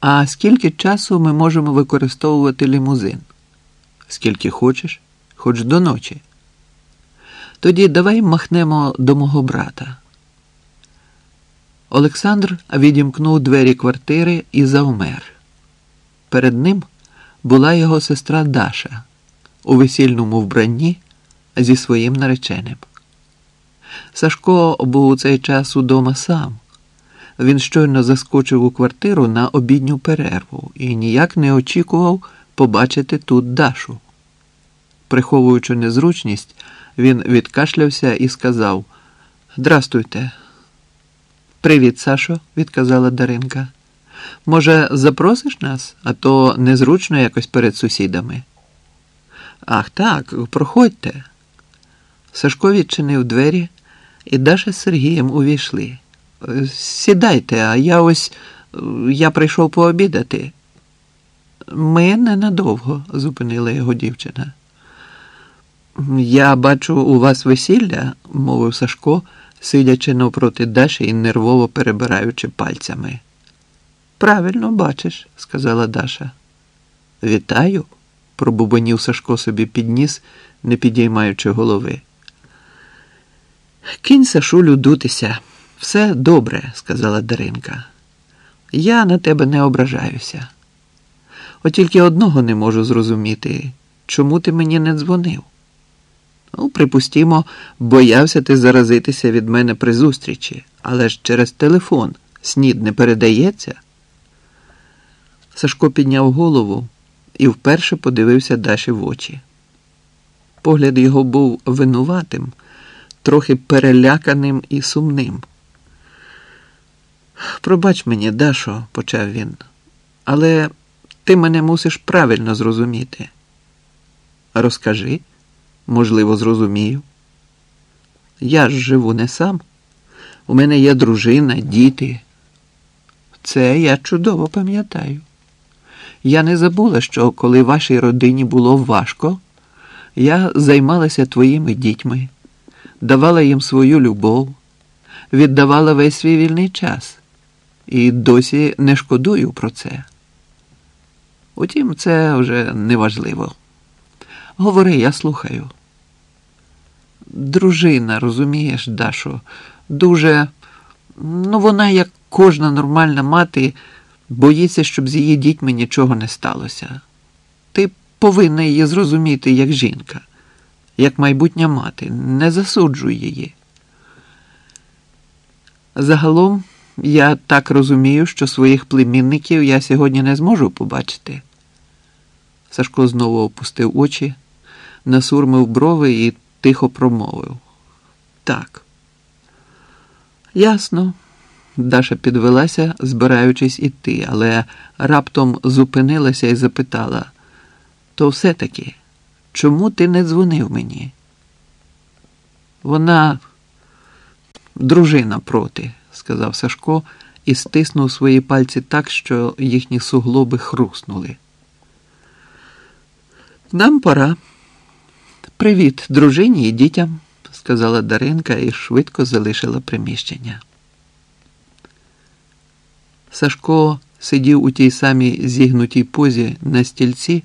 А скільки часу ми можемо використовувати лімузин? Скільки хочеш, хоч до ночі. Тоді давай махнемо до мого брата. Олександр відімкнув двері квартири і завмер. Перед ним була його сестра Даша у весільному вбранні зі своїм нареченим. Сашко був у цей час удома сам. Він щойно заскочив у квартиру на обідню перерву і ніяк не очікував побачити тут Дашу. Приховуючи незручність, він відкашлявся і сказав Здрастуйте. Привіт, Сашо, відказала Даринка. Може, запросиш нас, а то незручно якось перед сусідами. Ах так, проходьте. Сашко відчинив двері, і Даша з Сергієм увійшли. Сідайте, а я ось я прийшов пообідати. Ми ненадовго, зупинила його дівчина. Я бачу у вас весілля, мовив Сашко, сидячи навпроти Даші і нервово перебираючи пальцями. Правильно бачиш, сказала Даша. Вітаю, пробубонів Сашко собі підніс, не підіймаючи голови. Кінь Сашулю дутися. Все добре, сказала Даринка. Я на тебе не ображаюся. От тільки одного не можу зрозуміти, чому ти мені не дзвонив. Ну, припустімо, боявся ти заразитися від мене при зустрічі, але ж через телефон снід не передається. Сашко підняв голову і вперше подивився Даші в очі. Погляд його був винуватим, трохи переляканим і сумним. Пробач мені, Дашо, почав він, але ти мене мусиш правильно зрозуміти. Розкажи, можливо, зрозумію. Я ж живу не сам. У мене є дружина, діти. Це я чудово пам'ятаю. Я не забула, що коли вашій родині було важко, я займалася твоїми дітьми, давала їм свою любов, віддавала весь свій вільний час і досі не шкодую про це. Утім, це вже неважливо. Говори, я слухаю. Дружина, розумієш, Дашо, дуже, ну, вона, як кожна нормальна мати, боїться, щоб з її дітьми нічого не сталося. Ти повинна її зрозуміти як жінка, як майбутня мати, не засуджуй її. Загалом. Я так розумію, що своїх племінників я сьогодні не зможу побачити. Сашко знову опустив очі, насурмив брови і тихо промовив. Так. Ясно. Даша підвелася, збираючись іти, але раптом зупинилася і запитала: то все-таки, чому ти не дзвонив мені? Вона дружина проти сказав Сашко і стиснув свої пальці так, що їхні суглоби хруснули. Нам пора. Привіт, дружині і дітям, сказала Даринка і швидко залишила приміщення. Сашко сидів у тій самій зігнутій позі на стільці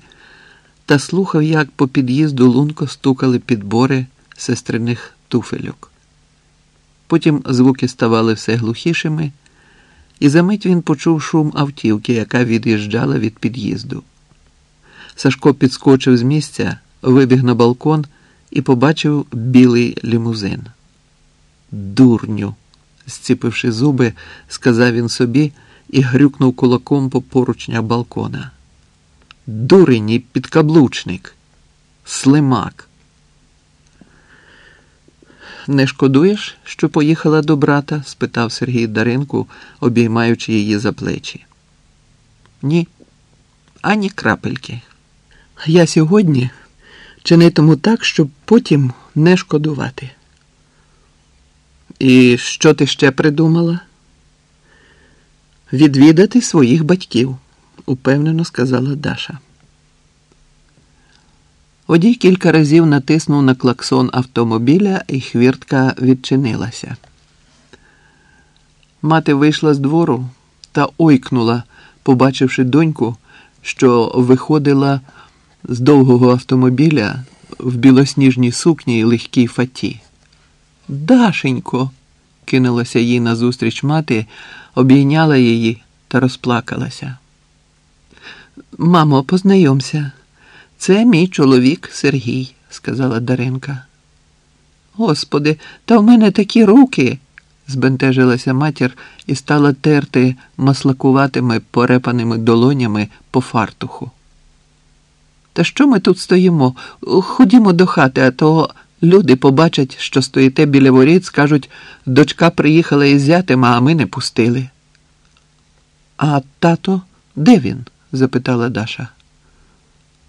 та слухав, як по під'їзду лунко стукали підбори сестриних туфельок. Потім звуки ставали все глухішими, і за мить він почув шум автівки, яка від'їжджала від під'їзду. Сашко підскочив з місця, вибіг на балкон і побачив білий лімузин. Дурню, зціпивши зуби, сказав він собі і грюкнув кулаком по поручнях балкона. Дурень підкаблучник, слимак. Не шкодуєш, що поїхала до брата? спитав Сергій Даринку, обіймаючи її за плечі. Ні, ані крапельки. Я сьогодні чинитиму так, щоб потім не шкодувати. І що ти ще придумала? Відвідати своїх батьків, упевнено сказала Даша. Водій кілька разів натиснув на клаксон автомобіля, і хвіртка відчинилася. Мати вийшла з двору та ойкнула, побачивши доньку, що виходила з довгого автомобіля в білосніжній сукні і легкій фаті. Дашенько, кинулася їй назустріч мати, обійняла її та розплакалася. Мамо, познайомся. Це мій чоловік Сергій, сказала Даринка. Господи, та в мене такі руки, збентежилася матір і стала терти маслакуватими порепаними долонями по фартуху. Та що ми тут стоїмо? Ходімо до хати, а то люди побачать, що стоїте біля воріт, скажуть, дочка приїхала із зятем, а ми не пустили. А тато, де він? запитала Даша.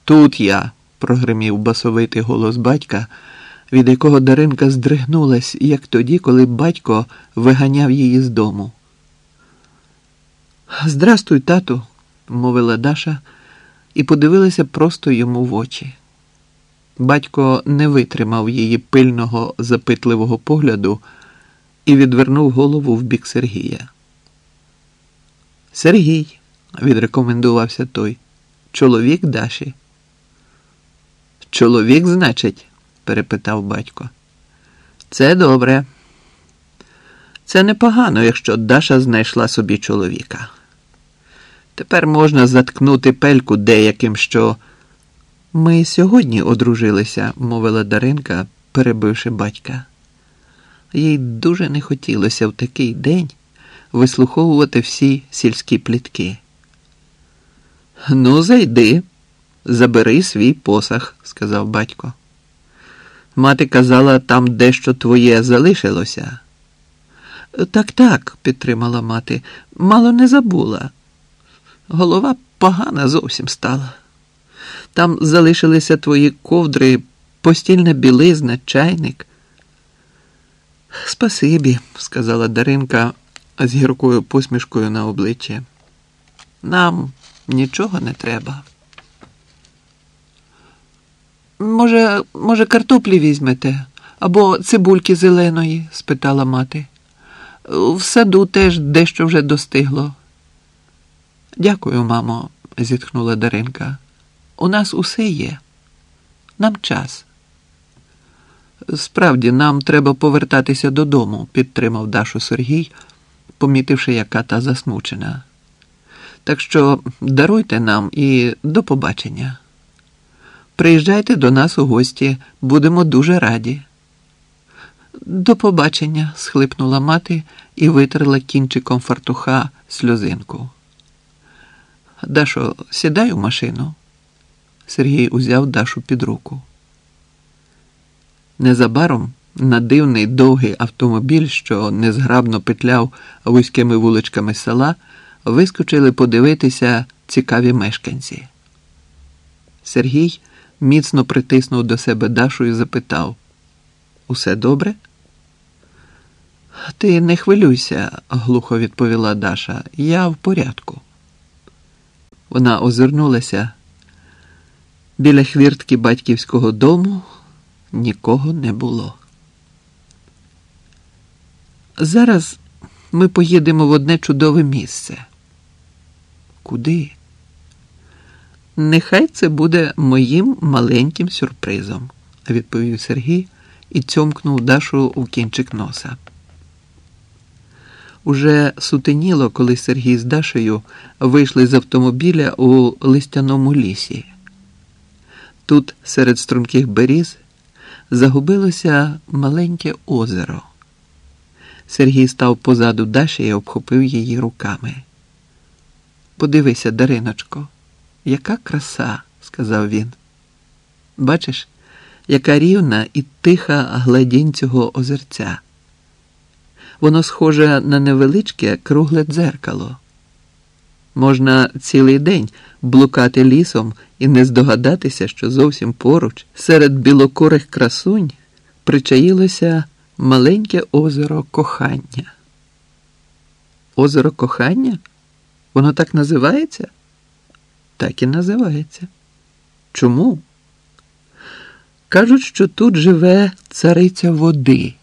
Тут я, прогримів басовитий голос батька, від якого Даринка здригнулась, як тоді, коли батько виганяв її з дому. Здрастуй, тату, мовила Даша і подивилася просто йому в очі. Батько не витримав її пильного, запитливого погляду і відвернув голову в бік Сергія. Сергій, відрекомендувався той, чоловік Даші. Чоловік, значить? перепитав батько. Це добре. Це непогано, якщо Даша знайшла собі чоловіка. Тепер можна заткнути пельку деяким, що. Ми сьогодні одружилися, мовила Даринка, перебивши батька. Їй дуже не хотілося в такий день вислуховувати всі сільські плітки. Ну, зайди, забери свій посах, сказав батько. Мати казала, там дещо твоє залишилося. Так, так, підтримала мати, мало не забула. Голова погана зовсім стала. Там залишилися твої ковдри, постільна білизна, чайник. Спасибі, сказала Даринка з гіркою посмішкою на обличчі. Нам нічого не треба. Може, може, картоплі візьмете або цибульки зеленої? спитала мати. В саду теж дещо вже достигло. Дякую, мамо, зітхнула Даринка. У нас усе є. Нам час. Справді, нам треба повертатися додому, підтримав Дашу Сергій, помітивши, яка та засмучена. Так що даруйте нам і до побачення. Приїжджайте до нас у гості, будемо дуже раді. До побачення, схлипнула мати і витерла кінчиком фартуха сльозинку. Дашо, сідай у машину. Сергій узяв Дашу під руку. Незабаром на дивний довгий автомобіль, що незграбно петляв вузькими вуличками села, вискочили подивитися цікаві мешканці. Сергій міцно притиснув до себе Дашу і запитав: Усе добре? Ти не хвилюйся, глухо відповіла Даша. Я в порядку. Вона озирнулася. Біля хвіртки батьківського дому нікого не було. Зараз ми поїдемо в одне чудове місце. Куди? Нехай це буде моїм маленьким сюрпризом, відповів Сергій і цьомкнув Дашу у кінчик носа. Уже сутеніло, коли Сергій з Дашею вийшли з автомобіля у листяному лісі. Тут, серед струнких беріз, загубилося маленьке озеро. Сергій став позаду Даші і обхопив її руками. Подивися, Дариночко, яка краса, сказав він. Бачиш, яка рівна і тиха гладінь цього озерця. Воно схоже на невеличке кругле дзеркало. Можна цілий день блукати лісом і не здогадатися, що зовсім поруч, серед білокурих красунь, причаїлося маленьке озеро кохання. Озеро кохання? Воно так називається? Так і називається. Чому? Кажуть, що тут живе цариця води.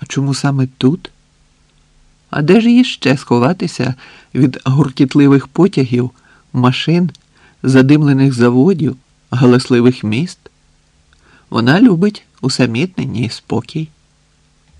А чому саме тут? А де ж їй ще сховатися від гуркітливих потягів, машин, задимлених заводів, галасливих міст? Вона любить усамітнення і спокій.